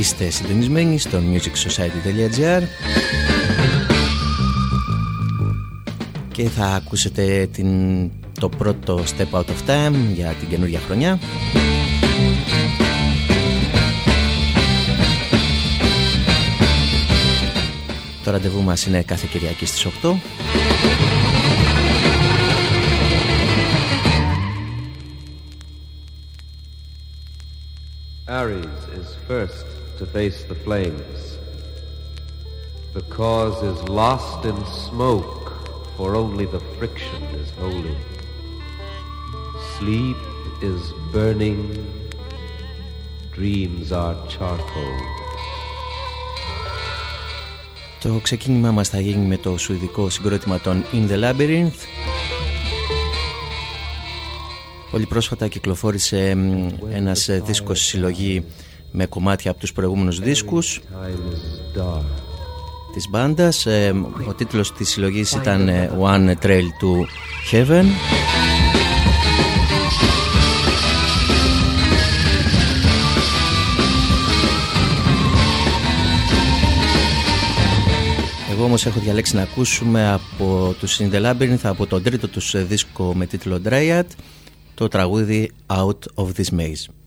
Είστε συντονισμένοι στο musicsociety.gr και θα ακούσετε την, το πρώτο Step Out of Time για την καινούργια χρονιά. Το ραντεβού μας είναι κάθε Κυριακή στις 8. Ares is first to face the flames. The cause is lost in smoke, for only the friction is holy. Sleep is burning, dreams are charcoal. Το ξεκίνημά μας θα γίνει με το σουηδικό συγκρότημα των In the Labyrinth Πολύ πρόσφατα κυκλοφόρησε ένας δίσκος συλλογή με κομμάτια από τους προηγούμενους δίσκους της μπάντας. Ε, ο τίτλος της συλλογής ήταν ε, One Trail to Heaven. Εγώ όμως έχω διαλέξει να ακούσουμε από τους In The Labyrinth από τον τρίτο τους δίσκο με τίτλο Dryad το τραγούδι Out of This Maze.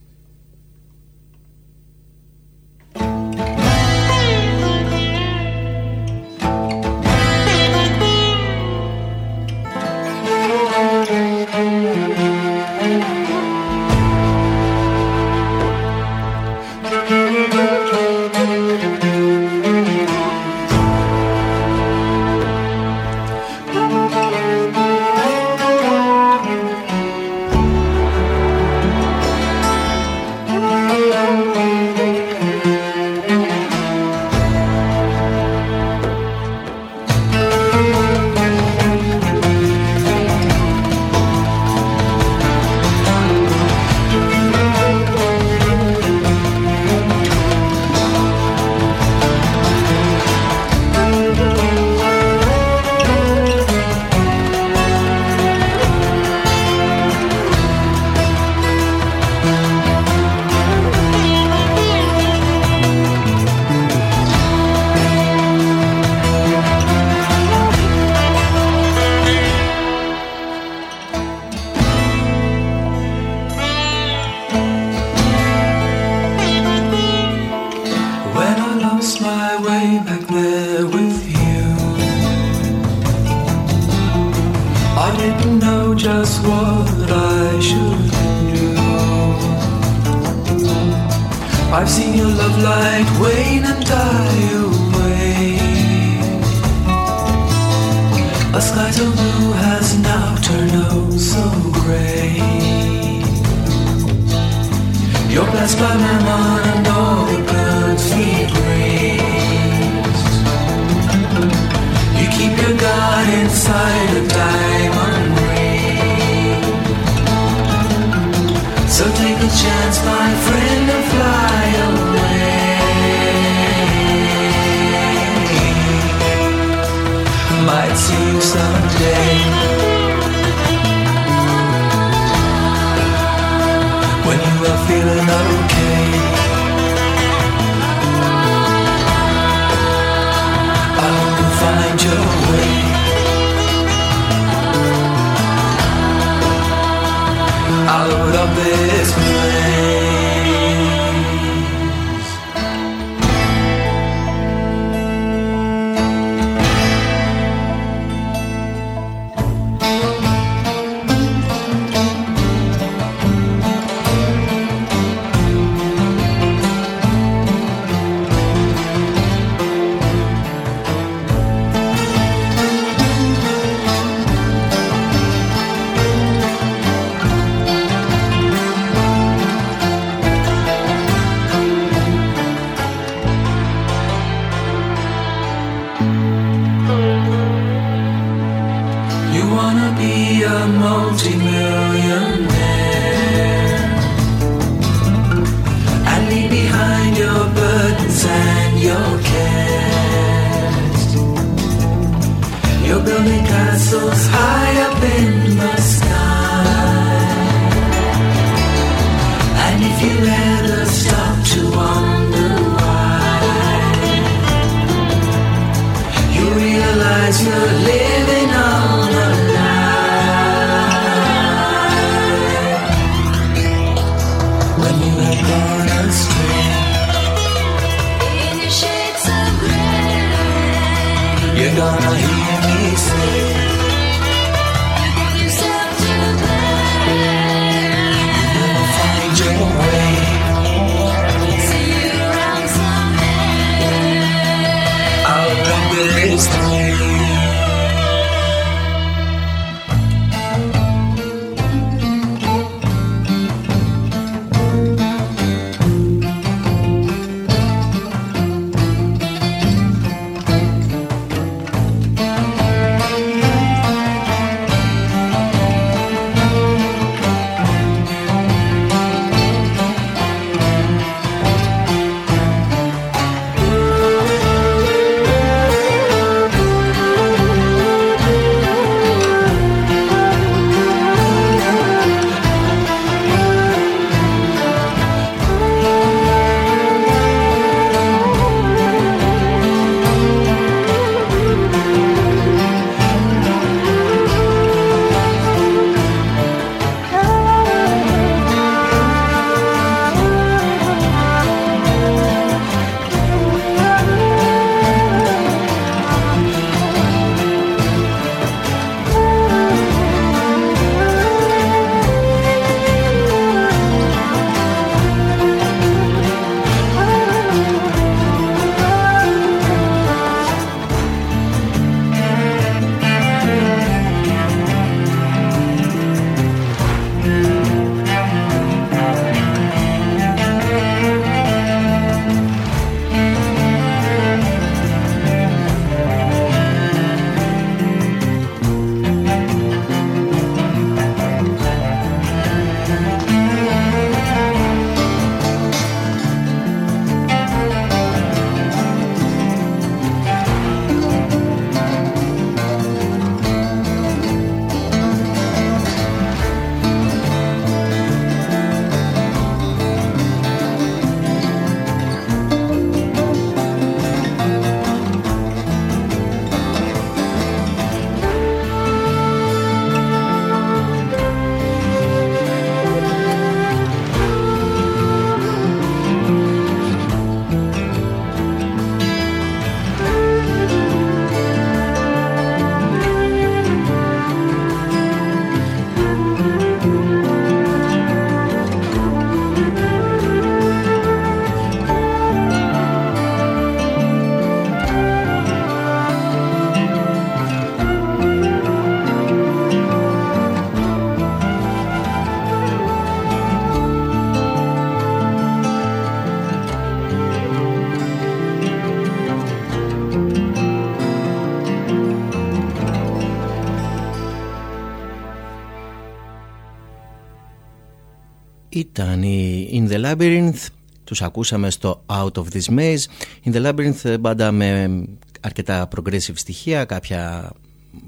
Ήταν η In the Labyrinth, τους ακούσαμε στο Out of This Maze. In the Labyrinth μπάντα με αρκετά progressive στοιχεία, κάποια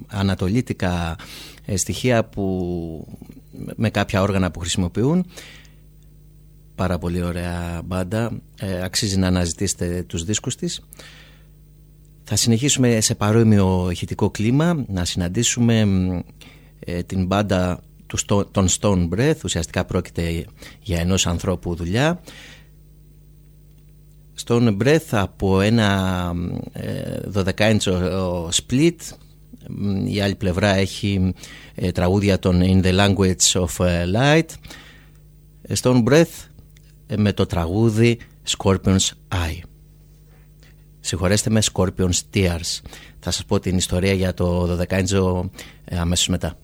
ανατολίτικα ε, στοιχεία που με κάποια όργανα που χρησιμοποιούν. Πάρα πολύ ωραία μπάντα, ε, αξίζει να αναζητήσετε τους δίσκους της. Θα συνεχίσουμε σε παρόμοιο ηχητικό κλίμα να συναντήσουμε ε, την μπάντα του στο, των Stone Breath ουσιαστικά πρόκειται για ενός ανθρώπου δουλειά. Stone Breath από ένα ε, 12 split. Η άλλη πλευρά έχει ε, τραγούδια των In the Language of Light. Stone Breath ε, με το τραγούδι Scorpion's Eye. Συγχωρέστε με Scorpion's Tears. Θα σας πω την ιστορία για το 12 ε, αμέσως μετά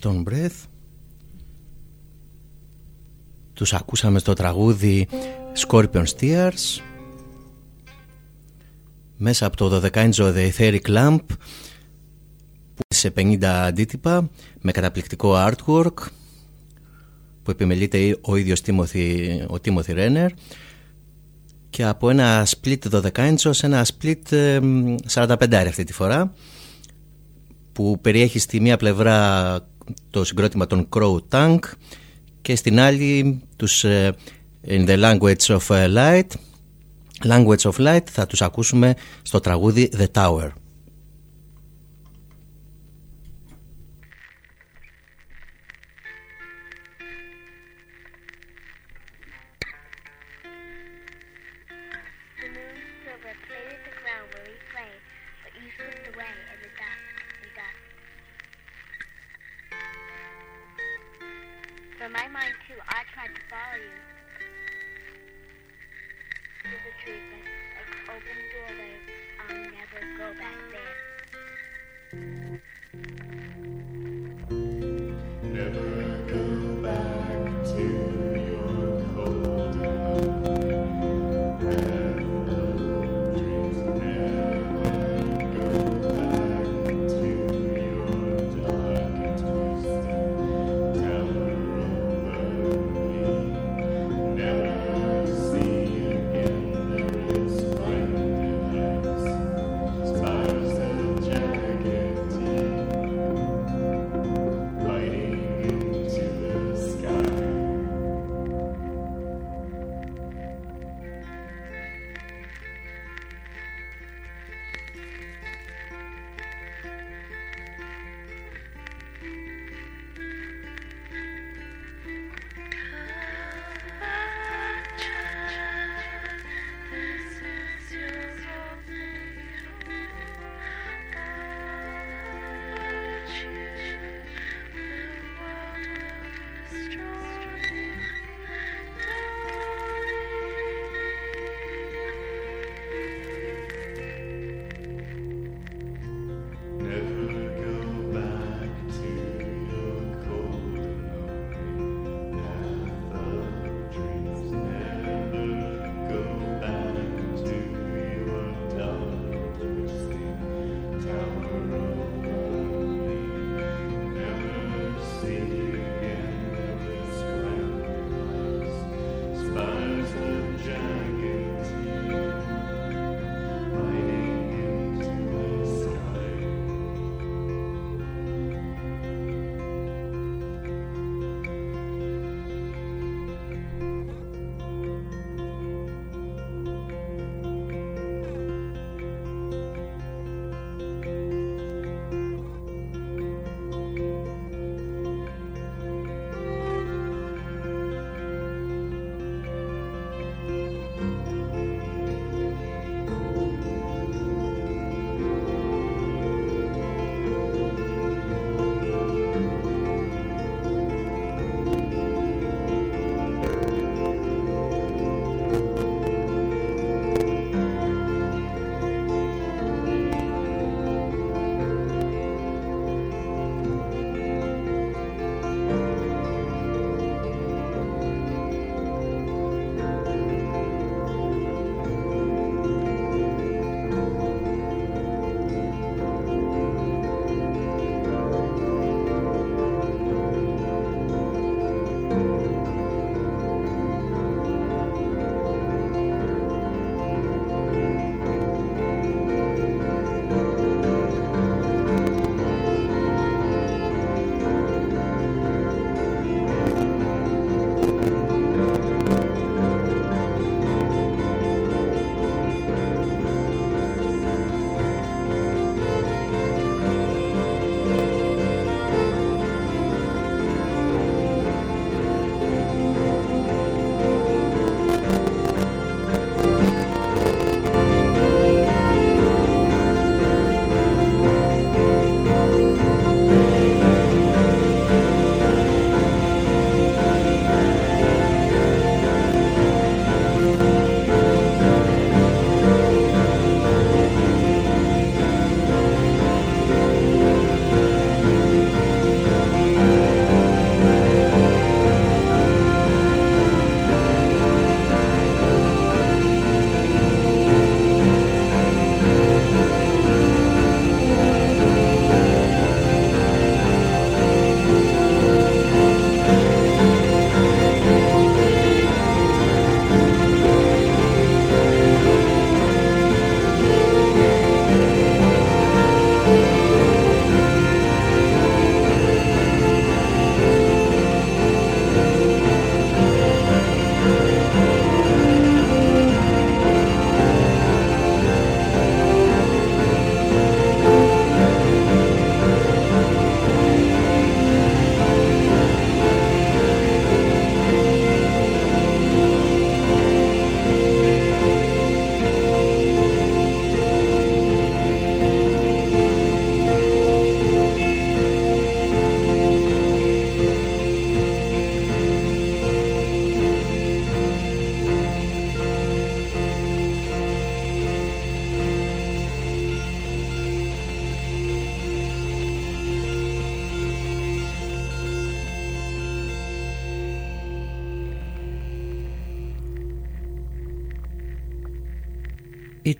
Stone Breath. Τους ακούσαμε στο τραγούδι Scorpion Steers. Μέσα από το 12 The Etheric Lamp Που σε 50 αντίτυπα Με καταπληκτικό artwork Που επιμελείται ο ίδιος Timothy, ο Timothy Renner και από ένα split 12 σε ένα split ε, 45 αυτή τη φορά που περιέχει στη μία πλευρά το συγκρότημα των Crow Tank και στην άλλη τους ε, In the Language of ε, Light Language of Light θα τους ακούσουμε στο τραγούδι The Tower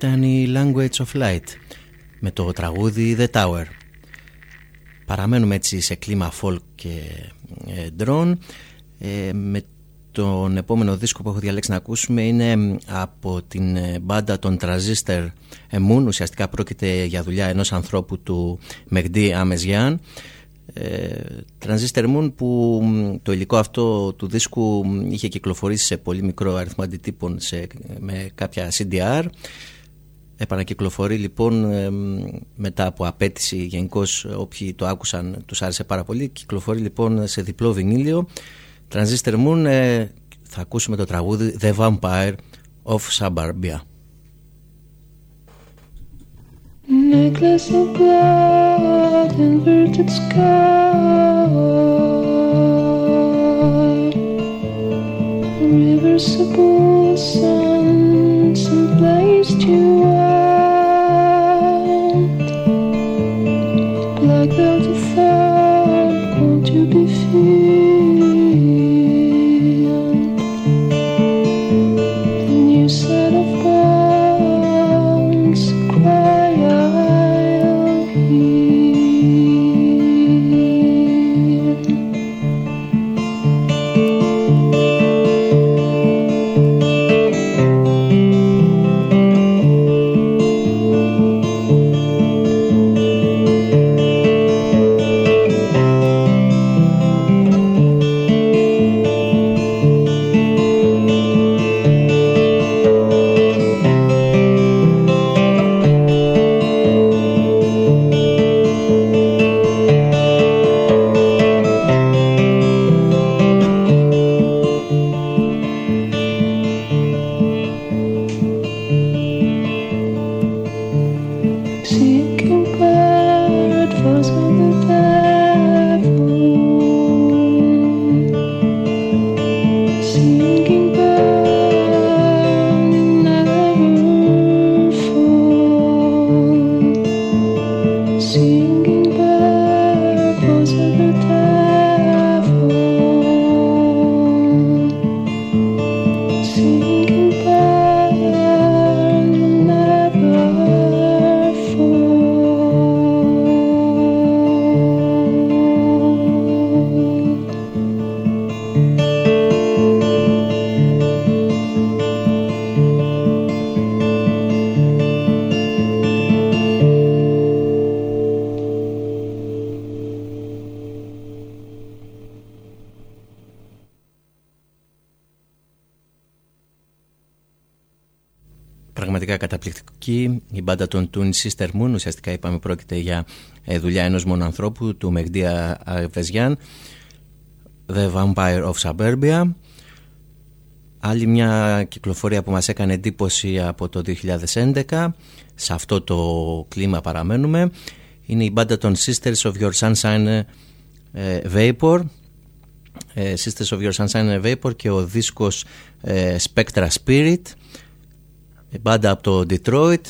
ήταν η Language of Light με το τραγούδι The Tower. Παραμένουμε έτσι σε κλίμα folk και ε, drone. Ε, με τον επόμενο δίσκο που έχω διαλέξει να ακούσουμε είναι από την ε, μπάντα των Transistor Moon. Ουσιαστικά πρόκειται για δουλειά ενός ανθρώπου του Μεγδί Αμεζιάν. Transistor Moon που το υλικό αυτό του δίσκου είχε κυκλοφορήσει σε πολύ μικρό αριθμό αντιτύπων σε, με κάποια CDR Επανακυκλοφορεί λοιπόν μετά από απέτηση γενικώς όποιοι το άκουσαν τους άρεσε πάρα πολύ. Κυκλοφορεί λοιπόν σε διπλό βινίλιο. Transistor Moon ε, θα ακούσουμε το τραγούδι The Vampire of Suburbia. Necklace of blood, inverted sky Reversible sun, Πραγματικά καταπληκτική η μπάντα των Toon Sister Moon. Ουσιαστικά είπαμε πρόκειται για ε, δουλειά ενός μόνο ανθρώπου, του Μεγδία Αβεζιάν. The Vampire of Suburbia. Άλλη μια κυκλοφορία που μας έκανε εντύπωση από το 2011. Σε αυτό το κλίμα παραμένουμε. Είναι η μπάντα των Sisters of Your Sunshine ε, Vapor. Ε, Sisters of Your Sunshine Vapor και ο δίσκος ε, Spectra Spirit. Η μπάντα από το Detroit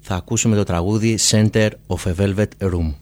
θα ακούσουμε το τραγούδι Center of a Velvet Room.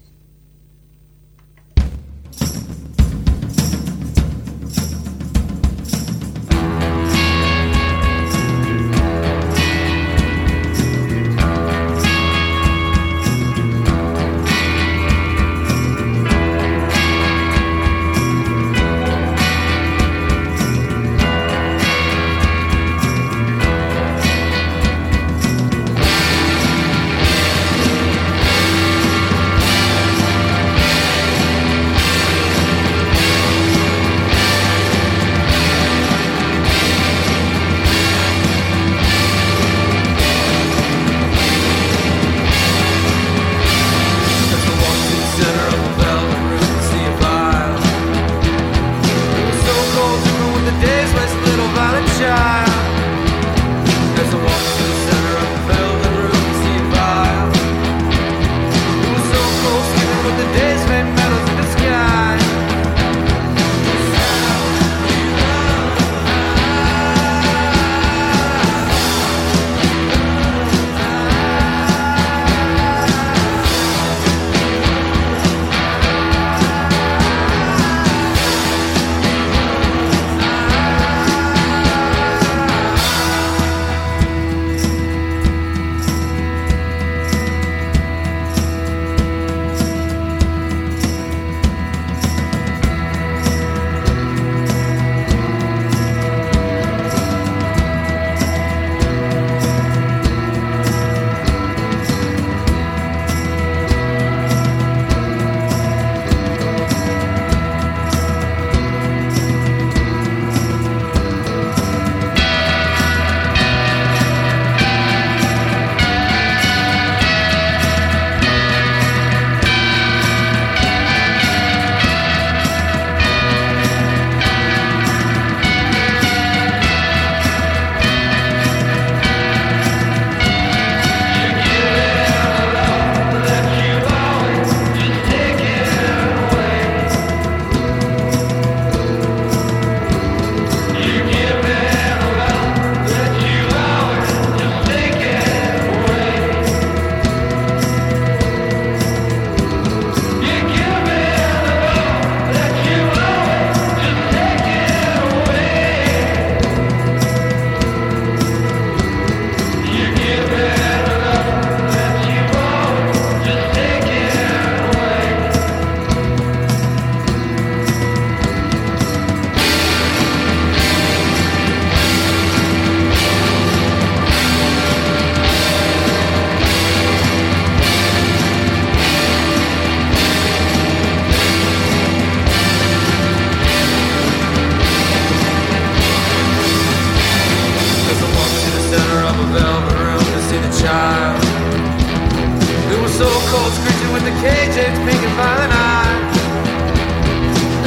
so cold, screeching with the cage, its pink and violet eyes.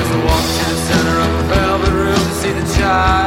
As I walk to the center of the velvet room to see the child.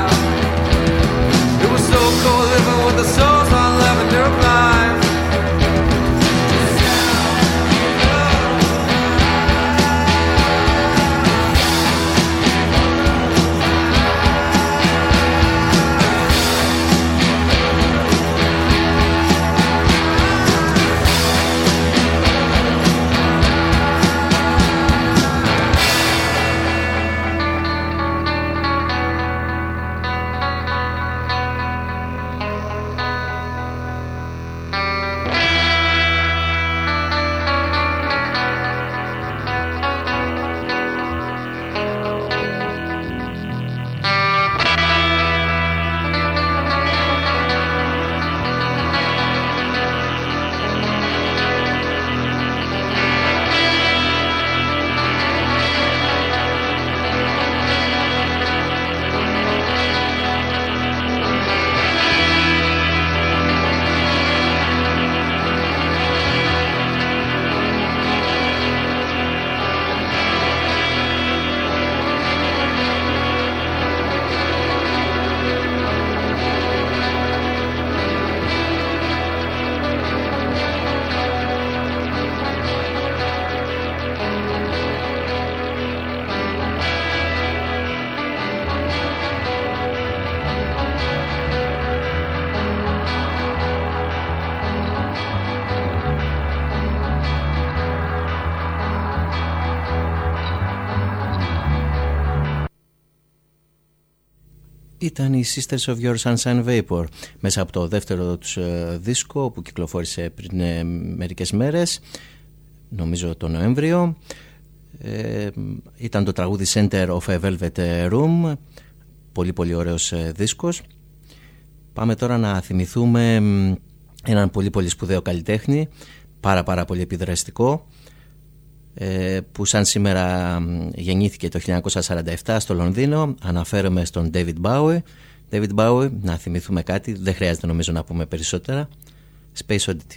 Ήταν οι Sisters of Your Sunshine Vapor μέσα από το δεύτερο τους ε, δίσκο που κυκλοφόρησε πριν ε, μερικές μέρες νομίζω το Νοέμβριο. Ε, ήταν το τραγούδι Center of a Velvet Room. Πολύ πολύ ωραίος ε, δίσκος. Πάμε τώρα να θυμηθούμε έναν πολύ πολύ σπουδαίο καλλιτέχνη πάρα πάρα πολύ επιδραστικό. ε, που σαν σήμερα γεννήθηκε το 1947 στο Λονδίνο αναφέρομαι στον David Bowie. David Bowie, να θυμηθούμε κάτι δεν χρειάζεται νομίζω να πούμε περισσότερα. Space Oddity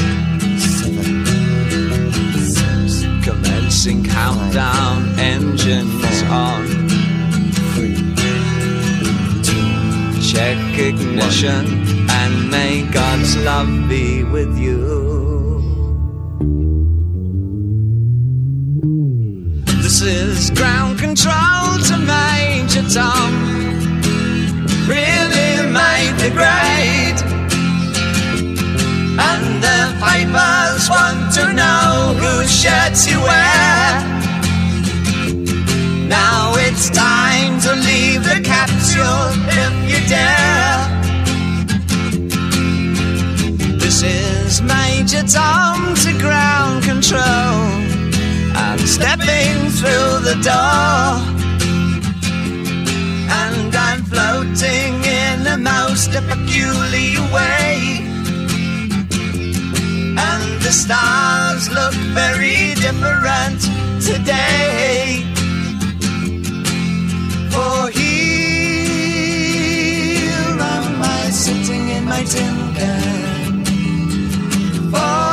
Commencing countdown, engines on. Check ignition, and may God's love be with you. This is ground control to Major Tom. Really made the grade. Papers want to know whose shirts you wear. Now it's time to leave the capsule if you dare. This is Major Tom to ground control. I'm stepping through the door. And I'm floating in the most peculiar way the stars look very different today. For here am I sitting in my tin can, far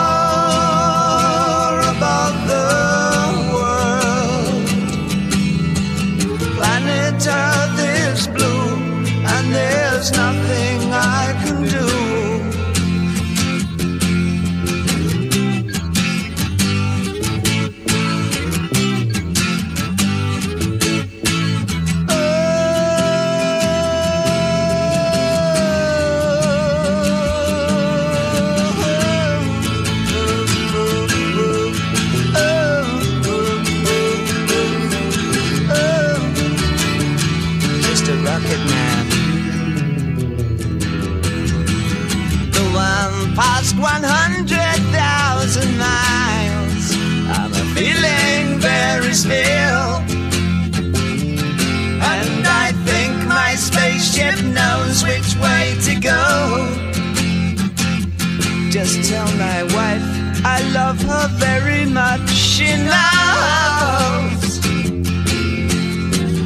Just tell my wife I love her very much. She knows.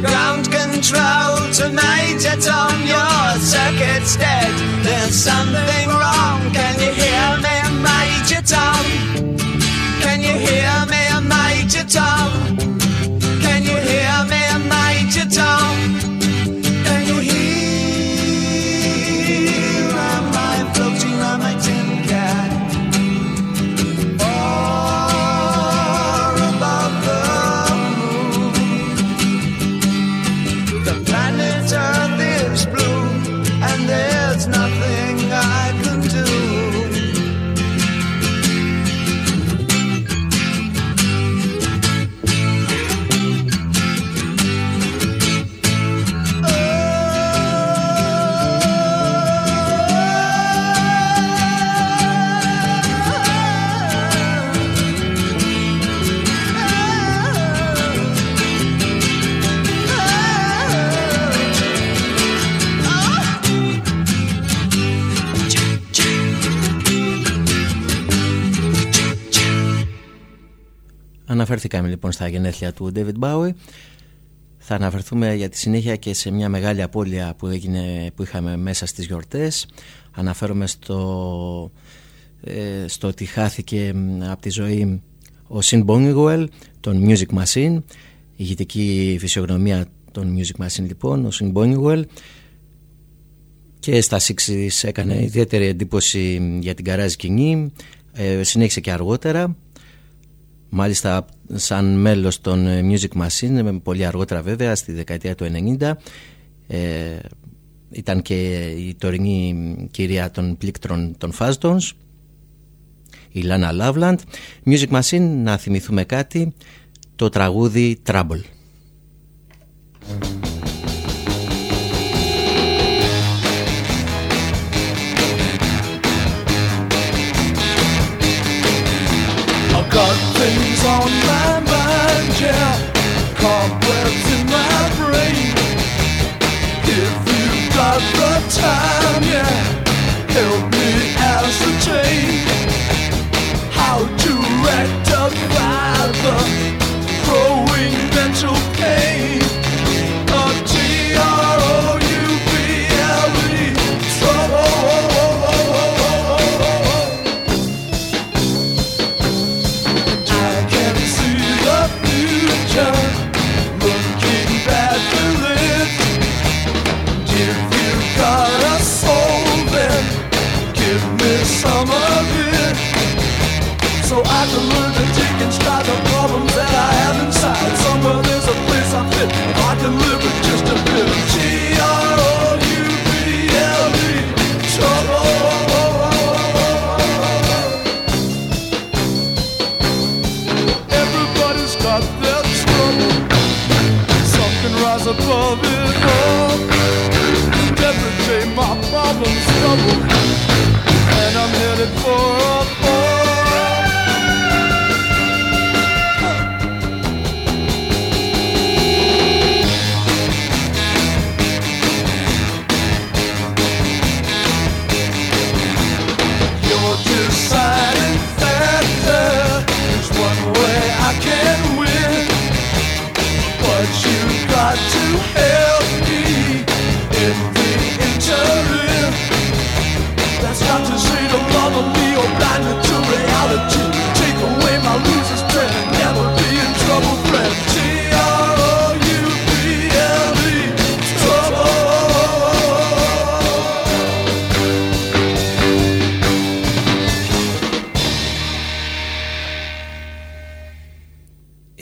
Ground control to Major Tom, your circuit's dead. There's something wrong. Can you hear me, Major Tom? Can you hear me, Major Tom? Λοιπόν στα γενέθλια του David Bowie. Θα αναφερθούμε για τη συνέχεια και σε μια μεγάλη απώλεια που, έγινε, που είχαμε μέσα στις γιορτές. Αναφέρομαι στο, ε, στο ότι χάθηκε μ, από τη ζωή ο Sin Bonwell, τον Music Machine, η ηγετική φυσιογνωμία των Music Machine λοιπόν, ο Sin Bonwell και στα Sixes έκανε ιδιαίτερη εντύπωση για την καράζ κοινή, ε, συνέχισε και αργότερα Μάλιστα σαν μέλος των ε, Music Machine, πολύ αργότερα βέβαια, στη δεκαετία του 90, ε, ήταν και η τωρινή κυρία των πλήκτρων των Fastons, η Λάνα Λαύλαντ. Music Machine, να θυμηθούμε κάτι, το τραγούδι Trouble. On my mind, yeah. Cobwebs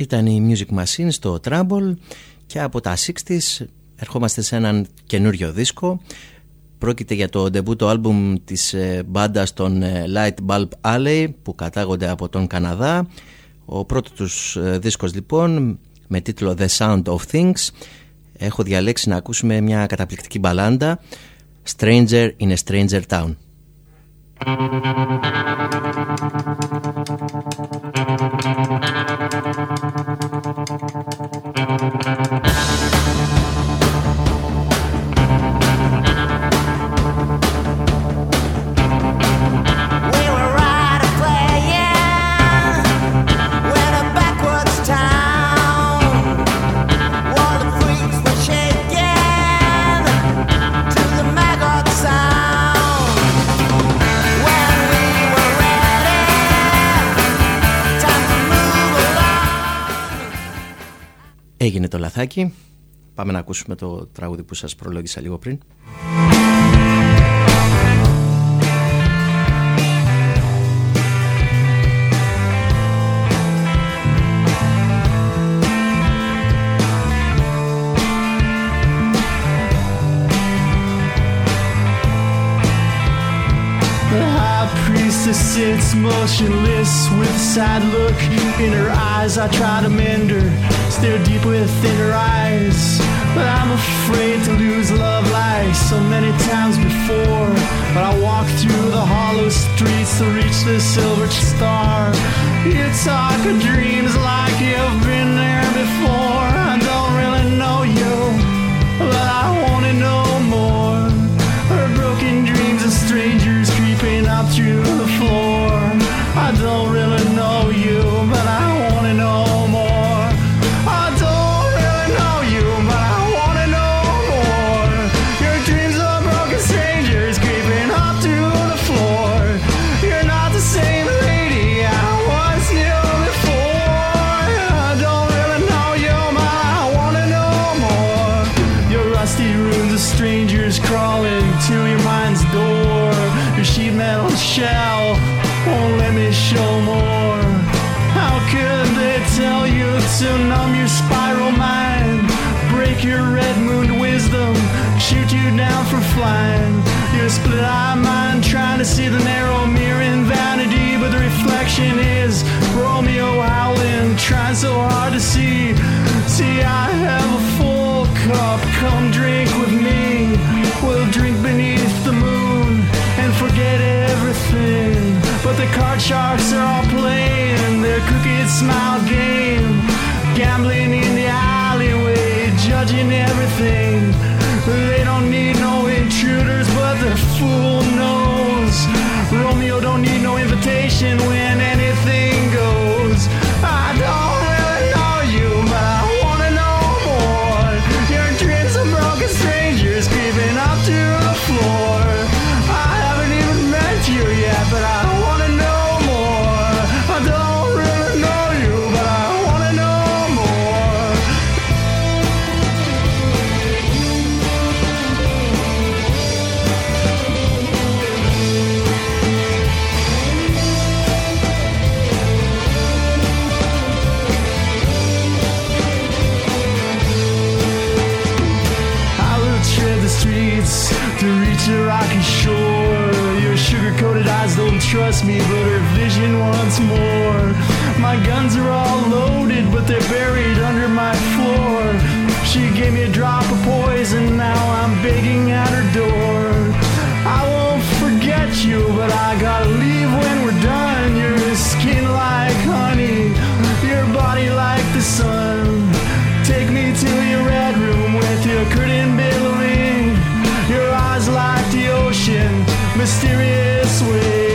Ήταν η Music Machine στο Trouble και από τα 60s ερχόμαστε σε έναν καινούριο δίσκο. Πρόκειται για το ντεμπούτο άλμπουμ της ε, μπάντας των ε, Light Bulb Alley που κατάγονται από τον Καναδά. Ο πρώτος τους ε, δίσκος λοιπόν με τίτλο The Sound of Things έχω διαλέξει να ακούσουμε μια καταπληκτική μπαλάντα Stranger in a Stranger Town. Έγινε το λαθάκι. Πάμε να ακούσουμε το τραγούδι που σας προλόγησα λίγο πριν. Motionless with a sad look in her eyes. I try to mend her, stare deep within her eyes. But I'm afraid to lose love like so many times before. But I walk through the hollow streets to reach the silver star. You talk of dreams like you've been there before. Shore. Your sugar coated eyes don't trust me, but her vision wants more. My guns are all loaded, but they're buried under my floor. She gave me a drop of poison, now I'm begging at her door. I won't forget you, but I gotta leave when we're done. Your skin like honey, your body like the sun. Take me to your red room with your curtain billowing mysterious ways.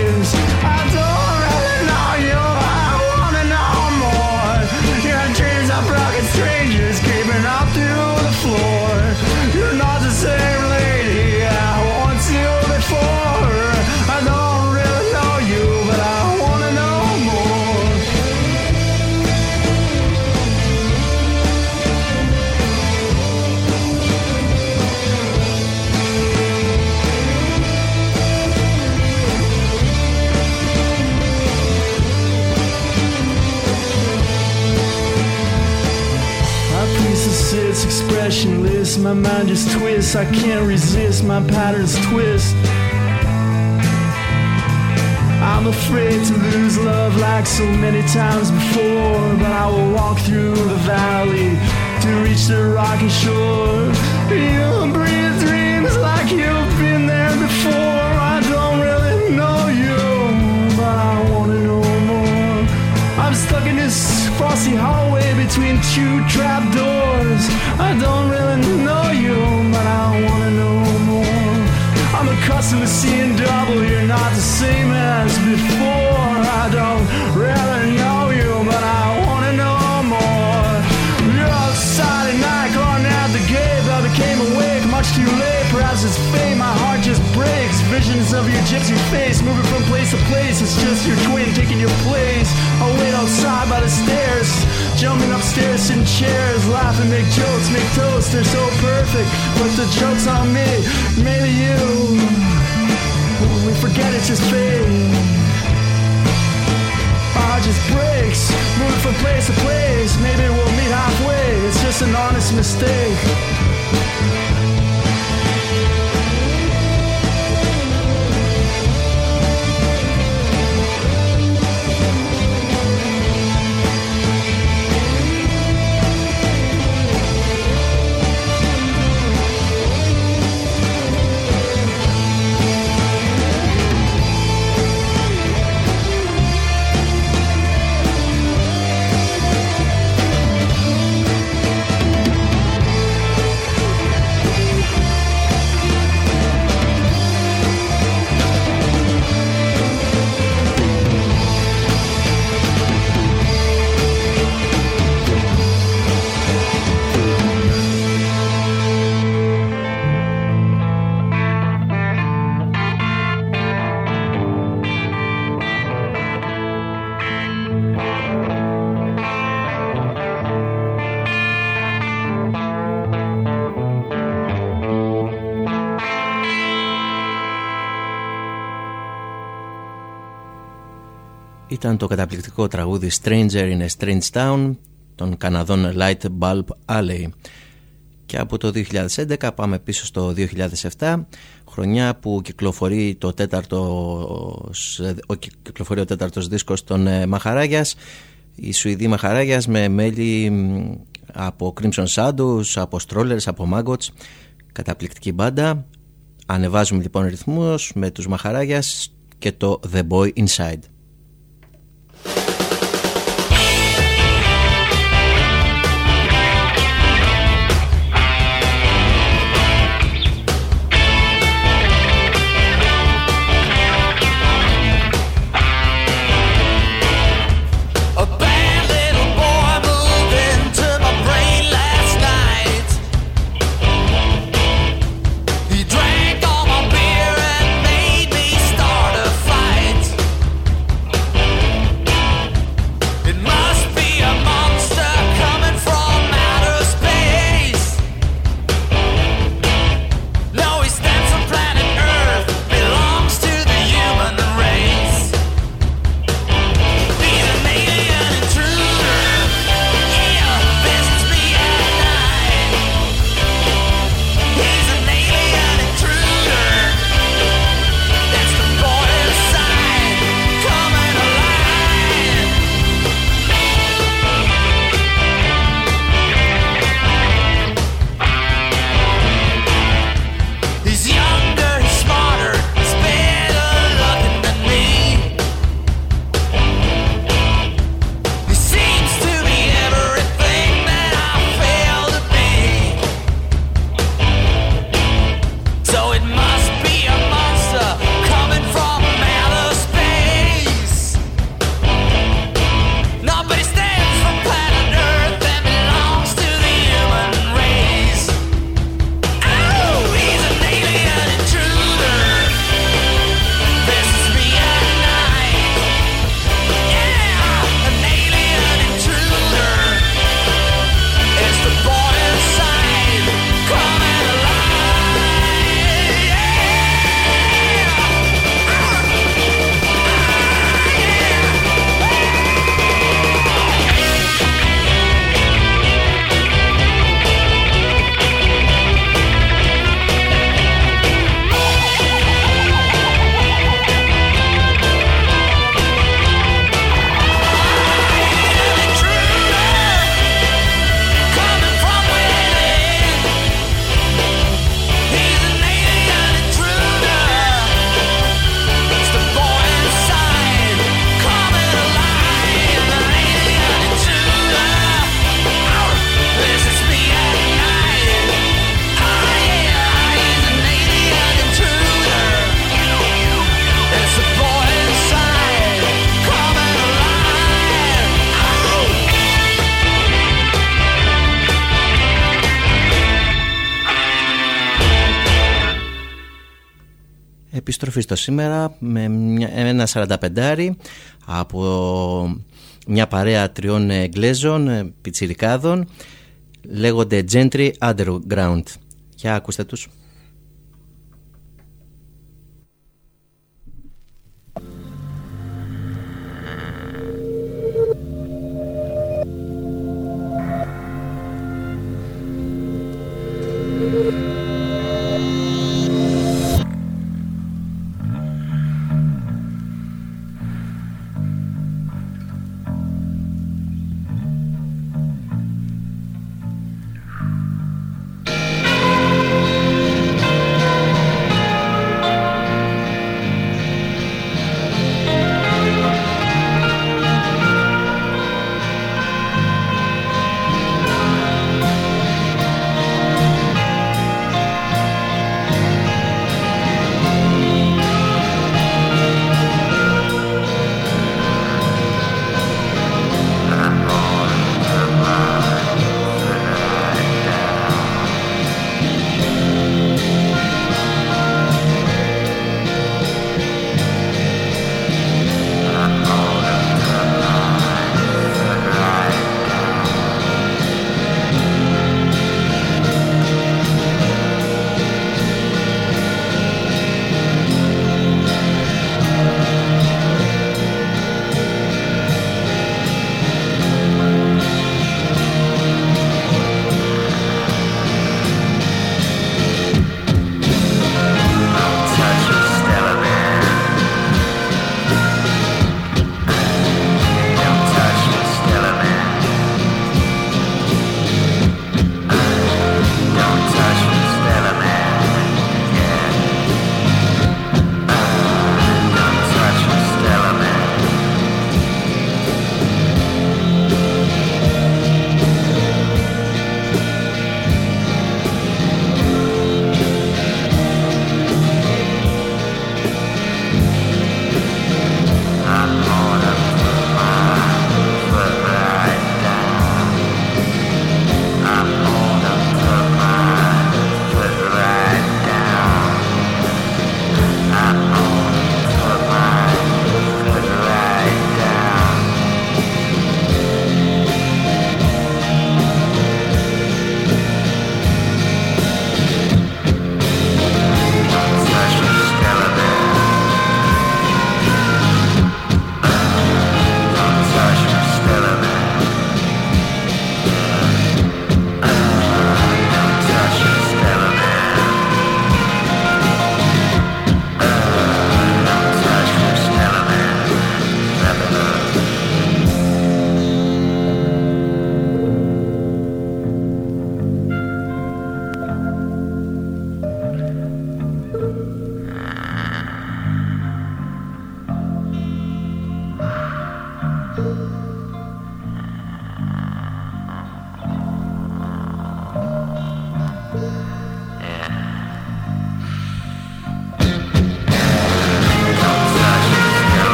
My mind just twists. I can't resist. My patterns twist. I'm afraid to lose love like so many times before. But I will walk through the valley to reach the rocky shore. You breathe dreams like you've been there before. I don't really know you, but I wanna know more. I'm stuck in this frosty hallway between two trap doors. I don't really know you, but I wanna know more. I'm accustomed to seeing double, you're not the same as before. I don't really know you, but I wanna know more. You're outside at night, calling out the gate, but I became awake much too late. Perhaps it's fate, visions of your gypsy face moving from place to place. It's just your twin taking your place. I'll wait outside by the stairs, jumping upstairs in chairs, laughing, make jokes, make toast. They're so perfect, but the joke's on me, maybe you. We forget it's just fate. Ah, just breaks, moving from place to place. Maybe we'll meet halfway. It's just an honest mistake. Ήταν το καταπληκτικό τραγούδι Stranger in a Strange Town των Καναδών Light Bulb Alley. Και από το 2011 πάμε πίσω στο 2007, χρονιά που κυκλοφορεί, το τέταρτο, ο, κυκλοφορεί ο τέταρτος δίσκος των ε, Μαχαράγιας, η Σουηδή Μαχαράγιας με μέλη από Crimson Shadows, από Strollers, από Maggots, καταπληκτική μπάντα. Ανεβάζουμε λοιπόν ρυθμούς με τους Μαχαράγιας και το The Boy Inside. Επιστροφή στο σήμερα με μια, ένα 45 από μια παρέα τριών Εγγλέζων, ε, πιτσιρικάδων λέγονται Gentry Underground. Για ακούστε τους.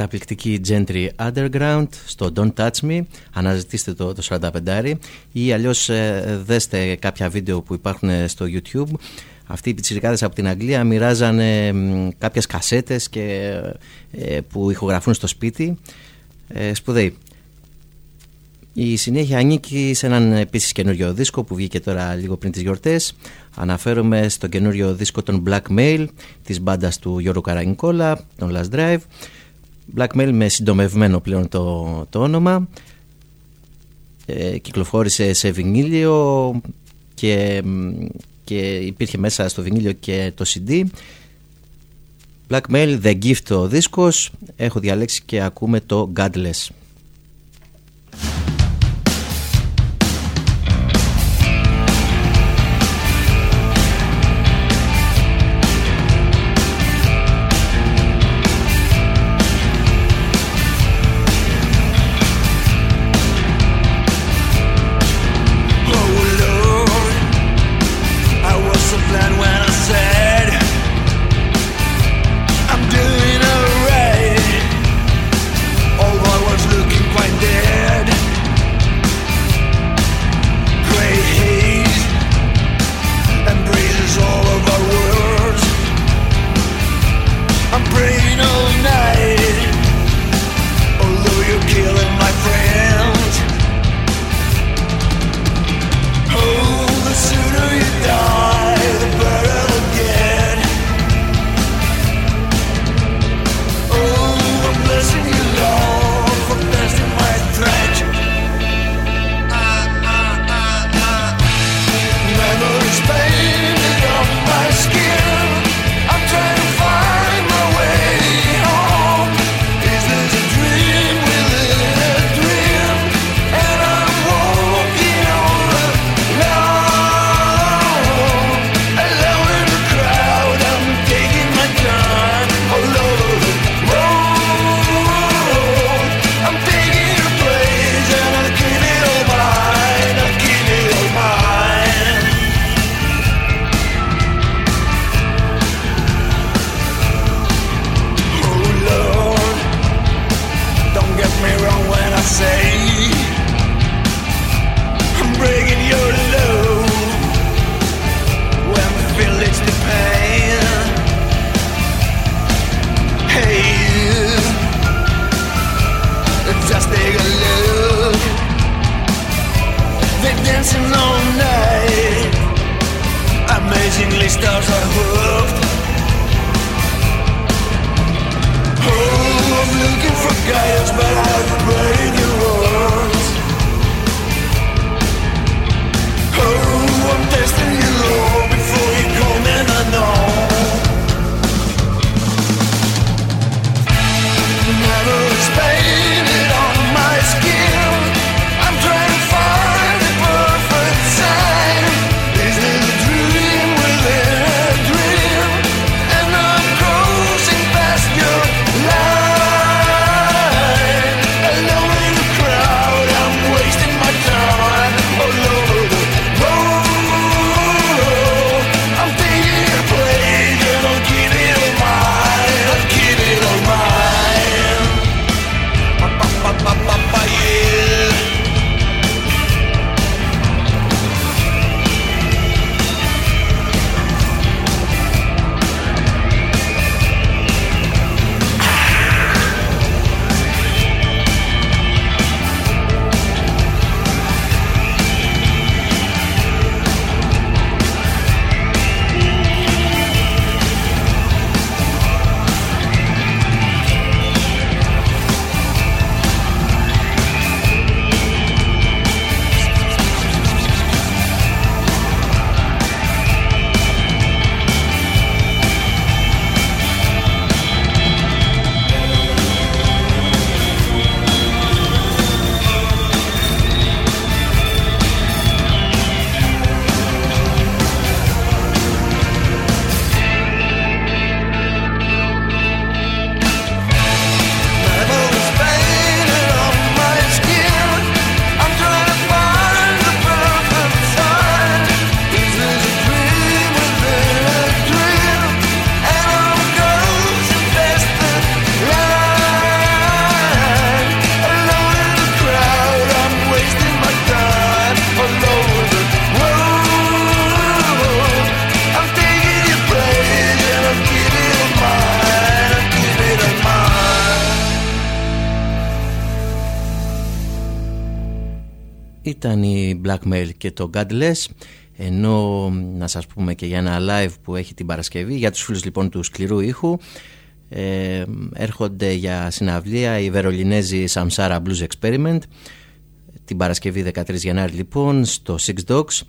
Καταπληκτική Gentry Underground στο Don't Touch Me. Αναζητήστε το, το 45 ή αλλιώς ε, δέστε κάποια βίντεο που υπάρχουν στο YouTube. Αυτοί οι πιτσιρικάδες από την Αγγλία μοιράζανε ε, κάποιες κασέτες και, ε, που ηχογραφούν στο σπίτι. Ε, σπουδαίοι. Η συνέχεια ανήκει σε έναν επίσης καινούριο δίσκο που βγήκε τώρα λίγο πριν τις γιορτές. Αναφέρομαι στο καινούριο δίσκο των Blackmail της μπάντας του Γιώργου Καραγκόλα, τον Last Drive. Blackmail με συντομευμένο πλέον το, το όνομα. Ε, κυκλοφόρησε σε βινίλιο και, και υπήρχε μέσα στο βινίλιο και το CD Blackmail The Gift ο δίσκος. Έχω διαλέξει και ακούμε το Godless waiting all night. Amazingly, stars are hooked. Oh, I'm looking for guidance, but I've played the wrong. Oh, I'm testing you. Blackmail και το Godless ενώ να σας πούμε και για ένα live που έχει την Παρασκευή για τους φίλους λοιπόν του σκληρού ήχου ε, έρχονται για συναυλία οι Βερολινέζοι Samsara Blues Experiment. Την Παρασκευή 13 Γενάρη λοιπόν στο Six Dogs.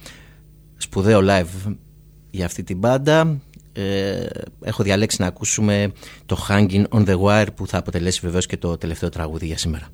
Σπουδαίο live για αυτή την μπάντα. Ε, έχω διαλέξει να ακούσουμε το Hanging on the Wire που θα αποτελέσει βεβαίως και το τελευταίο τραγούδι για σήμερα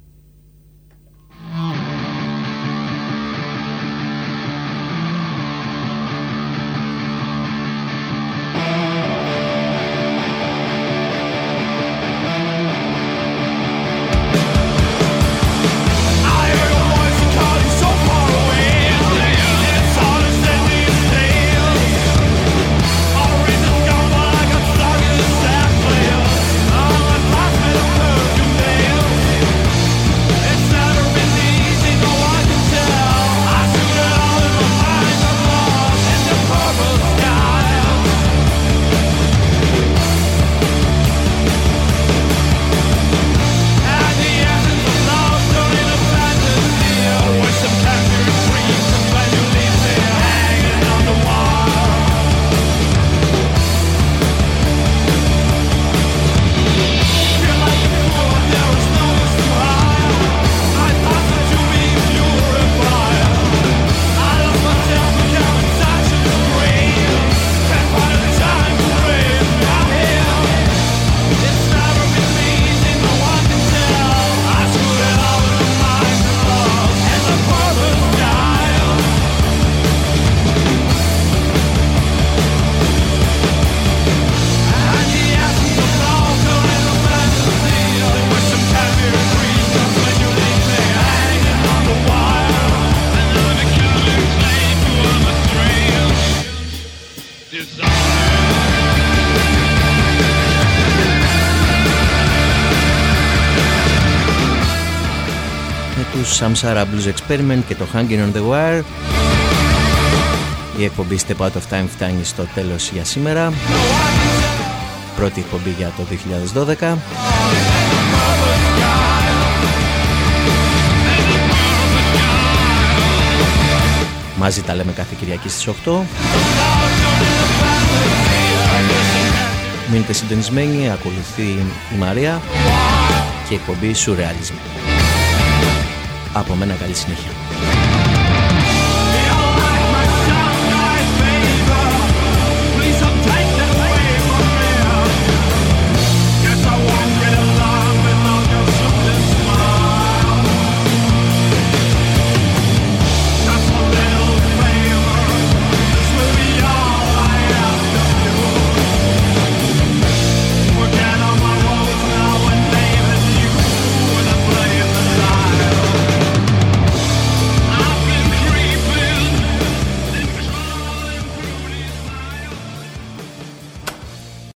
Samsara Blues Experiment και το Hanging on the Wire. Η εκπομπή Step Out of Time φτάνει στο τέλος για σήμερα. Πρώτη εκπομπή για το 2012 Μαζί τα λέμε κάθε Κυριακή στις 8 Μείνετε συντονισμένοι, ακολουθεί η Μαρία και η εκπομπή Surrealism. Από μένα καλή συνέχεια.